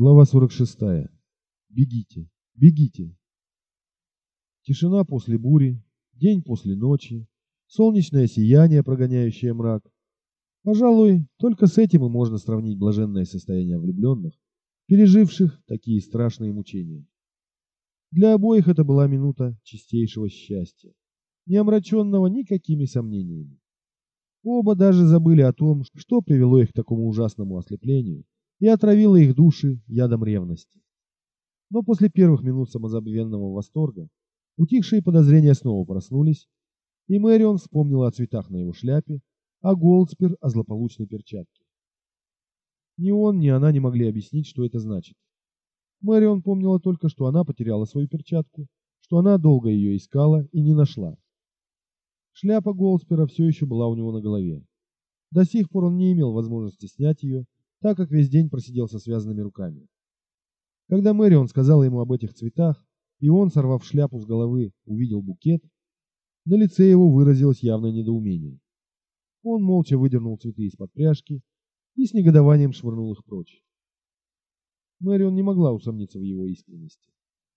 Глава 46. Бегите, бегите. Тишина после бури, день после ночи, солнечное сияние, прогоняющее мрак. Пожалуй, только с этим и можно сравнить блаженное состояние влюбленных, переживших такие страшные мучения. Для обоих это была минута чистейшего счастья, не омраченного никакими сомнениями. Оба даже забыли о том, что привело их к такому ужасному ослеплению и отравило их души ядом ревности. Но после первых минут самозабвенного восторга утихшие подозрения снова проснулись, и Мэрион вспомнила о цветах на его шляпе, а Голдспер о злополучной перчатке. Ни он, ни она не могли объяснить, что это значит. Мэрион помнила только, что она потеряла свою перчатку, что она долго ее искала и не нашла. Шляпа Голдспера все еще была у него на голове. До сих пор он не имел возможности снять ее, так как весь день просидел со связанными руками. Когда Мэрион сказала ему об этих цветах, и он, сорвав шляпу с головы, увидел букет, на лице его выразилось явное недоумение. Он молча выдернул цветы из-под пряжки и с негодованием швырнул их прочь. Мэрион не могла усомниться в его искренности,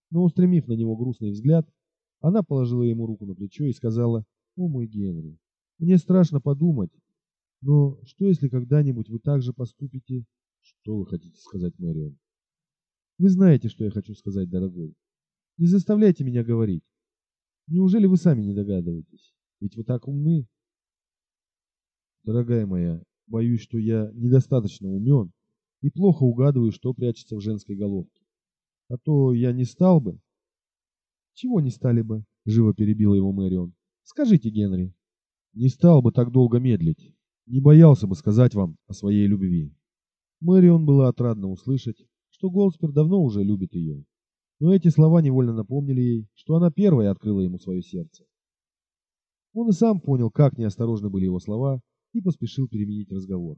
но, устремив на него грустный взгляд, она положила ему руку на плечо и сказала, «О, мой Генри, мне страшно подумать, но что, если когда-нибудь вы так же поступите?» «Что вы хотите сказать, Мэрион?» «Вы знаете, что я хочу сказать, дорогой. Не заставляйте меня говорить. Неужели вы сами не догадываетесь? Ведь вы так умны». «Дорогая моя, боюсь, что я недостаточно умен и плохо угадываю, что прячется в женской головке. А то я не стал бы...» «Чего не стали бы?» — живо перебила его Мэрион. «Скажите, Генри». «Не стал бы так долго медлить. Не боялся бы сказать вам о своей любви». Мэрион было отрадно услышать, что Голдспер давно уже любит ее. Но эти слова невольно напомнили ей, что она первая открыла ему свое сердце. Он и сам понял, как неосторожны были его слова, и поспешил переменить разговор.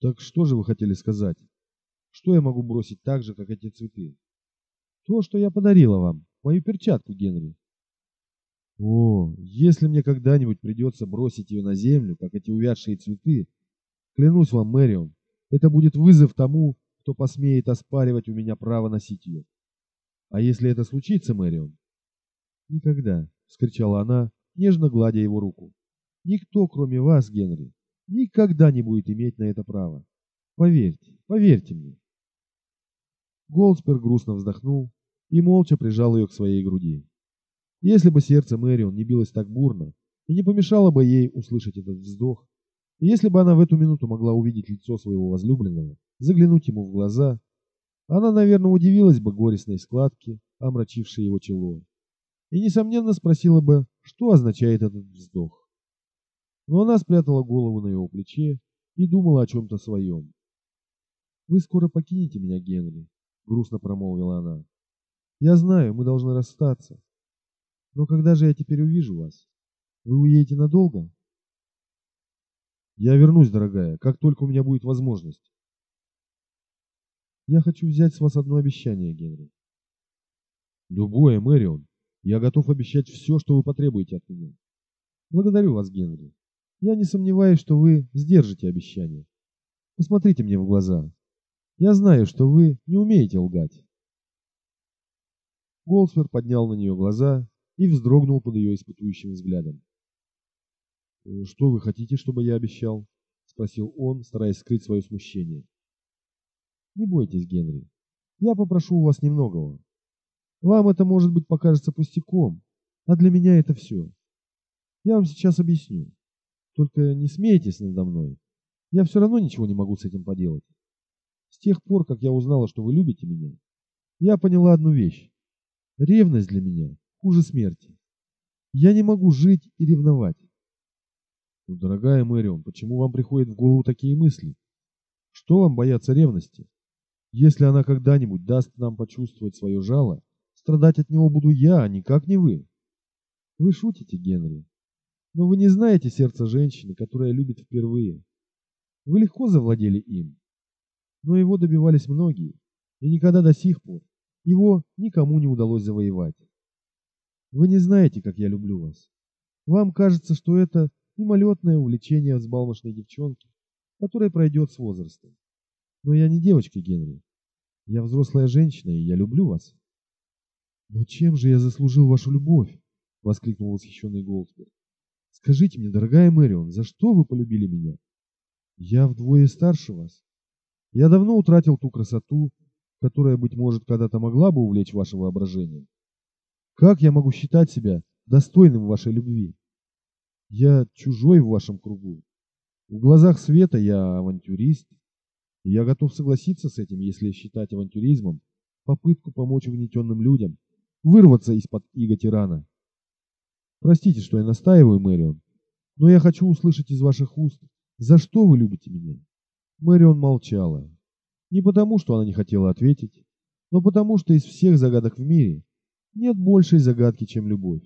«Так что же вы хотели сказать? Что я могу бросить так же, как эти цветы?» «То, что я подарила вам, мою перчатку, Генри». «О, если мне когда-нибудь придется бросить ее на землю, как эти увядшие цветы, клянусь вам, Мэрион, это будет вызов тому, кто посмеет оспаривать у меня право носить ее. А если это случится, Мэрион?» «Никогда», — вскричала она, нежно гладя его руку. «Никто, кроме вас, Генри, никогда не будет иметь на это право. Поверьте, поверьте мне». Голдспер грустно вздохнул и молча прижал ее к своей груди. Если бы сердце Мэрион не билось так бурно и не помешало бы ей услышать этот вздох, и если бы она в эту минуту могла увидеть лицо своего возлюбленного, заглянуть ему в глаза, она, наверное, удивилась бы горестной складке, омрачившей его чело, и, несомненно, спросила бы, что означает этот вздох. Но она спрятала голову на его плече и думала о чем-то своем. «Вы скоро покинете меня, Генри», — грустно промолвила она. «Я знаю, мы должны расстаться. Но когда же я теперь увижу вас? Вы уедете надолго?» «Я вернусь, дорогая, как только у меня будет возможность. Я хочу взять с вас одно обещание, Генри. Любое, Мэрион. Я готов обещать все, что вы потребуете от меня. Благодарю вас, Генри. Я не сомневаюсь, что вы сдержите обещание. Посмотрите мне в глаза. Я знаю, что вы не умеете лгать. Голсфер поднял на нее глаза и вздрогнул под ее испытующим взглядом. «Что вы хотите, чтобы я обещал?» — спросил он, стараясь скрыть свое смущение. Не бойтесь, Генри. Я попрошу у вас немногого. Вам это, может быть, покажется пустяком, а для меня это все. Я вам сейчас объясню. Только не смейтесь надо мной. Я все равно ничего не могу с этим поделать. С тех пор, как я узнала, что вы любите меня, я поняла одну вещь. Ревность для меня хуже смерти. Я не могу жить и ревновать. Ну, дорогая Мэрион, почему вам приходят в голову такие мысли? Что вам бояться ревности? Если она когда-нибудь даст нам почувствовать свое жало, страдать от него буду я, а никак не вы. Вы шутите, Генри. Но вы не знаете сердца женщины, которая любит впервые. Вы легко завладели им. Но его добивались многие, и никогда до сих пор его никому не удалось завоевать. Вы не знаете, как я люблю вас. Вам кажется, что это мимолетное увлечение взбалмошной девчонки, которое пройдет с возрастом. Но я не девочка, Генри. Я взрослая женщина, и я люблю вас. Но чем же я заслужил вашу любовь? Воскликнул восхищенный Голдсберг. Скажите мне, дорогая Мэрион, за что вы полюбили меня? Я вдвое старше вас. Я давно утратил ту красоту, которая, быть может, когда-то могла бы увлечь ваше воображение. Как я могу считать себя достойным вашей любви? Я чужой в вашем кругу. В глазах света я авантюрист. Я готов согласиться с этим, если считать авантюризмом попытку помочь угнетенным людям вырваться из-под иго тирана. Простите, что я настаиваю, Мэрион, но я хочу услышать из ваших уст, за что вы любите меня. Мэрион молчала. Не потому, что она не хотела ответить, но потому, что из всех загадок в мире нет большей загадки, чем любовь.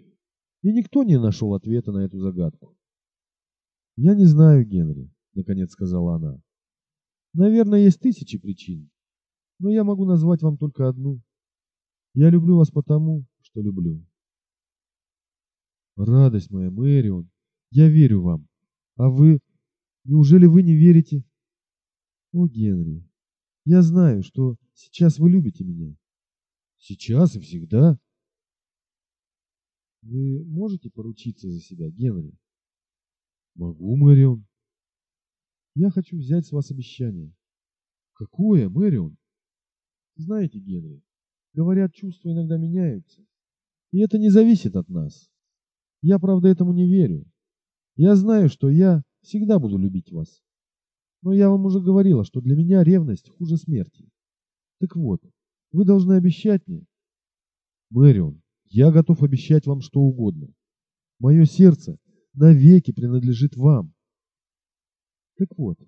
И никто не нашел ответа на эту загадку. «Я не знаю, Генри», — наконец сказала она. «Наверное, есть тысячи причин, но я могу назвать вам только одну. Я люблю вас потому, что люблю». «Радость моя, Мэрион, я верю вам. А вы... Неужели вы не верите?» «О, Генри, я знаю, что сейчас вы любите меня». «Сейчас и всегда?» Вы можете поручиться за себя, Генри? Могу, Мэрион. Я хочу взять с вас обещание. Какое, Мэрион? Знаете, Генри, говорят, чувства иногда меняются. И это не зависит от нас. Я, правда, этому не верю. Я знаю, что я всегда буду любить вас. Но я вам уже говорила, что для меня ревность хуже смерти. Так вот, вы должны обещать мне. Мэрион, я готов обещать вам что угодно. Мое сердце навеки принадлежит вам. Так вот,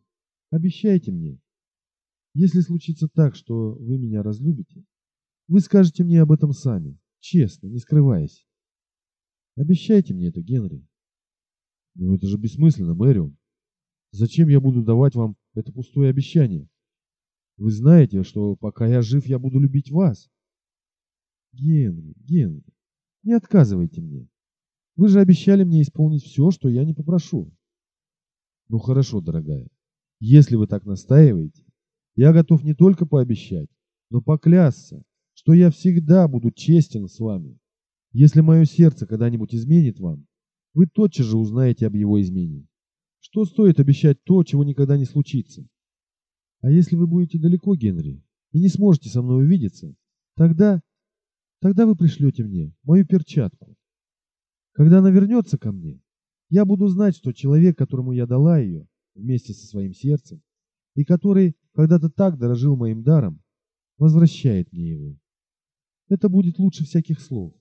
обещайте мне, если случится так, что вы меня разлюбите, вы скажете мне об этом сами, честно, не скрываясь. Обещайте мне это, Генри. Но это же бессмысленно, Мэрион. Зачем я буду давать вам это пустое обещание? Вы знаете, что пока я жив, я буду любить вас. Генри, Генри, не отказывайте мне. Вы же обещали мне исполнить все, что я не попрошу. Ну хорошо, дорогая. Если вы так настаиваете, я готов не только пообещать, но поклясться, что я всегда буду честен с вами. Если мое сердце когда-нибудь изменит вам, вы тотчас же узнаете об его измене. Что стоит обещать то, чего никогда не случится? А если вы будете далеко, Генри, и не сможете со мной увидеться, тогда Тогда вы пришлете мне мою перчатку. Когда она вернется ко мне, я буду знать, что человек, которому я дала ее, вместе со своим сердцем, и который когда-то так дорожил моим даром, возвращает мне его. Это будет лучше всяких слов,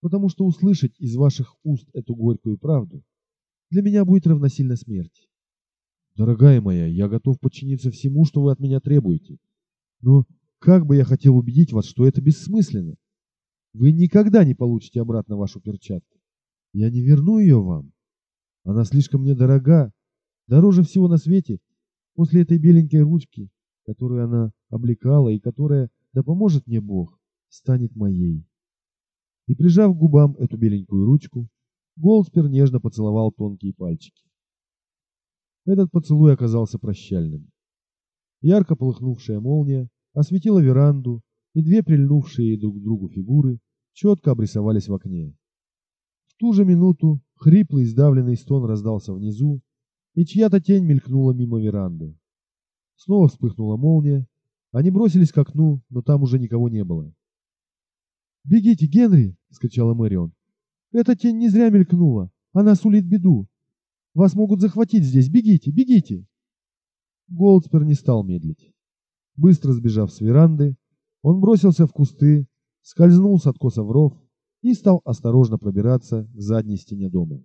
потому что услышать из ваших уст эту горькую правду для меня будет равносильно смерти. Дорогая моя, я готов подчиниться всему, что вы от меня требуете. Но как бы я хотел убедить вас, что это бессмысленно. Вы никогда не получите обратно вашу перчатку. Я не верну ее вам. Она слишком мне дорога, дороже всего на свете, после этой беленькой ручки, которую она облекала и которая, да поможет мне Бог, станет моей. И прижав к губам эту беленькую ручку, Голдспер нежно поцеловал тонкие пальчики. Этот поцелуй оказался прощальным. Ярко полыхнувшая молния осветила веранду, и две прильнувшие друг к другу фигуры четко обрисовались в окне. В ту же минуту хриплый сдавленный стон раздался внизу, и чья-то тень мелькнула мимо веранды. Снова вспыхнула молния, они бросились к окну, но там уже никого не было. «Бегите, Генри!» — скричала Мэрион. «Эта тень не зря мелькнула, она сулит беду. Вас могут захватить здесь, бегите, бегите!» Голдспер не стал медлить. Быстро сбежав с веранды, он бросился в кусты, скользнул с откоса в ров и стал осторожно пробираться к задней стене дома.